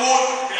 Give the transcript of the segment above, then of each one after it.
טעות,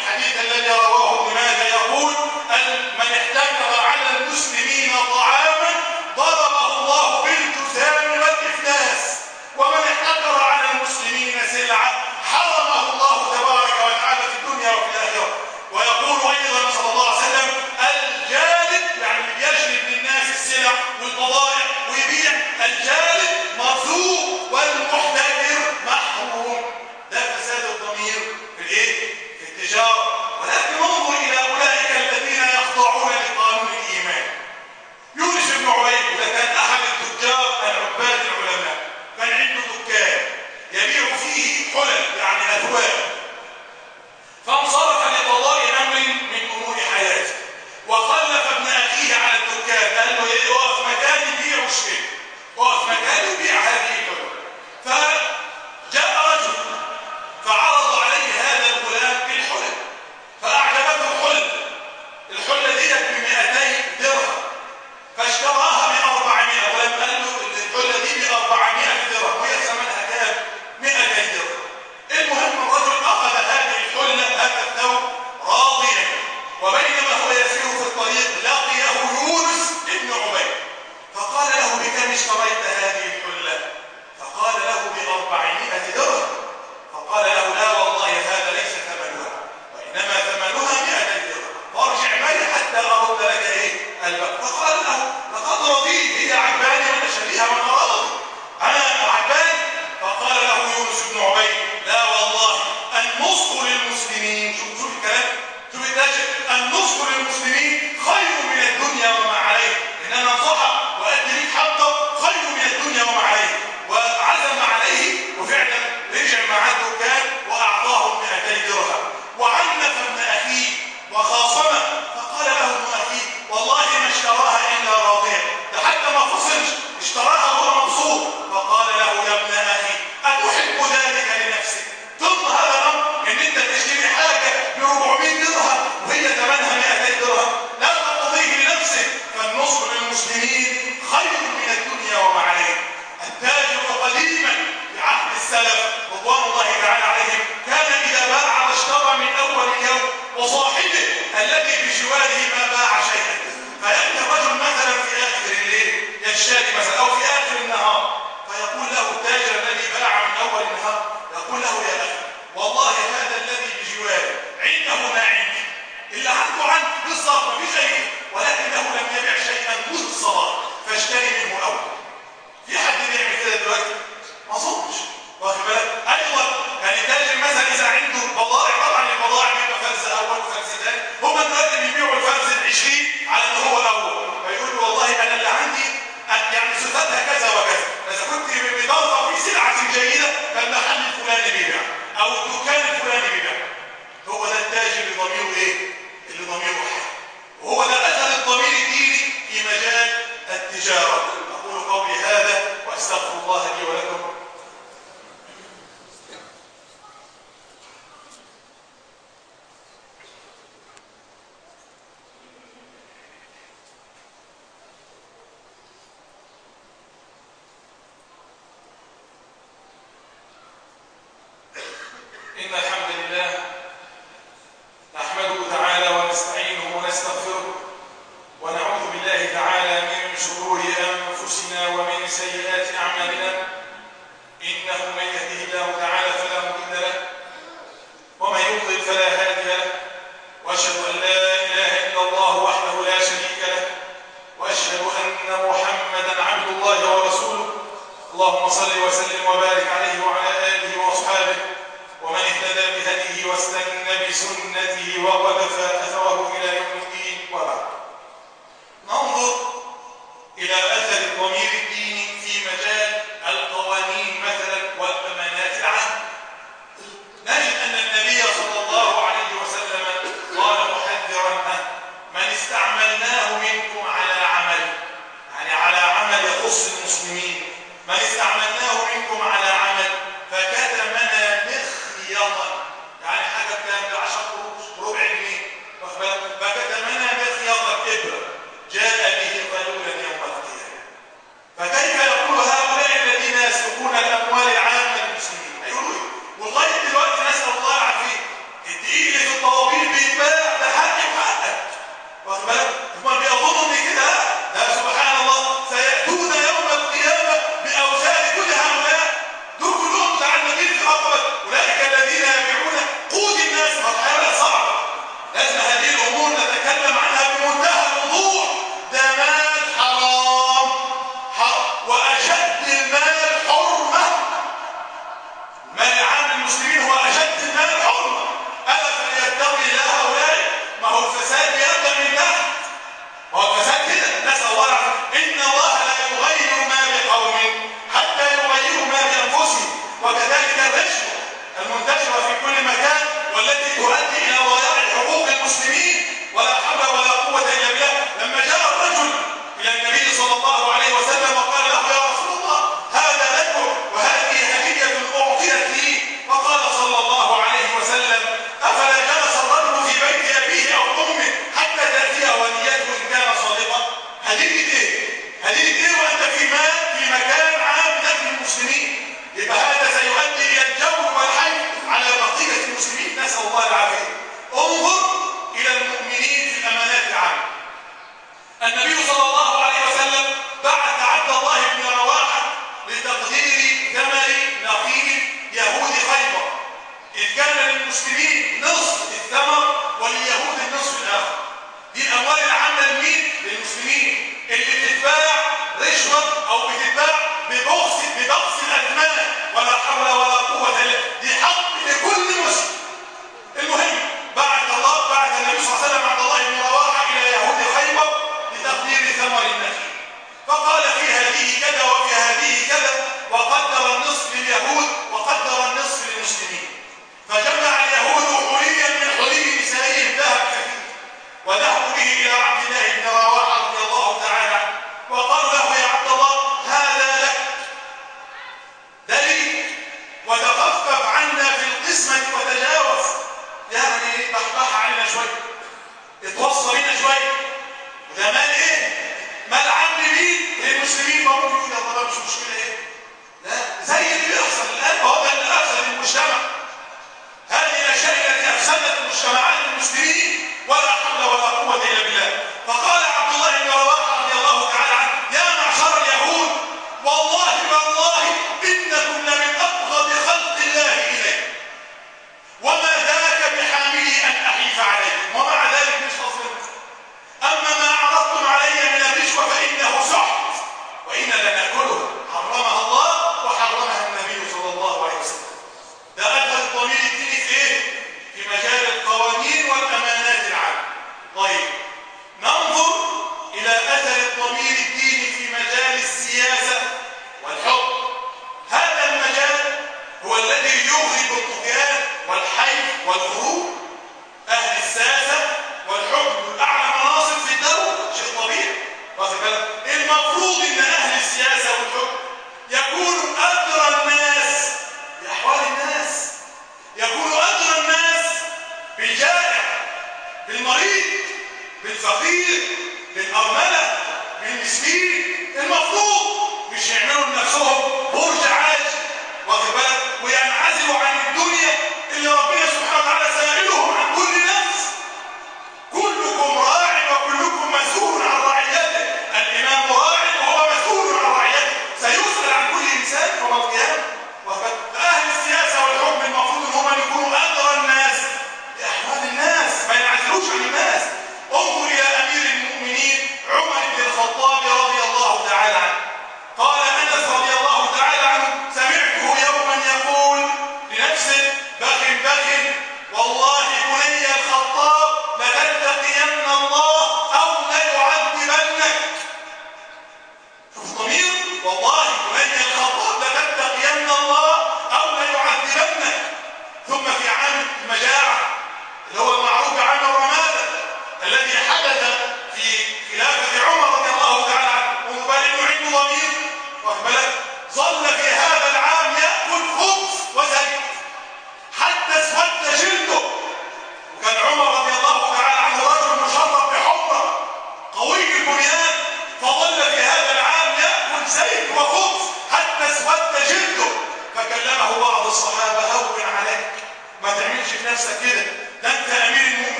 سيئات أعمالنا إنه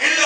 Él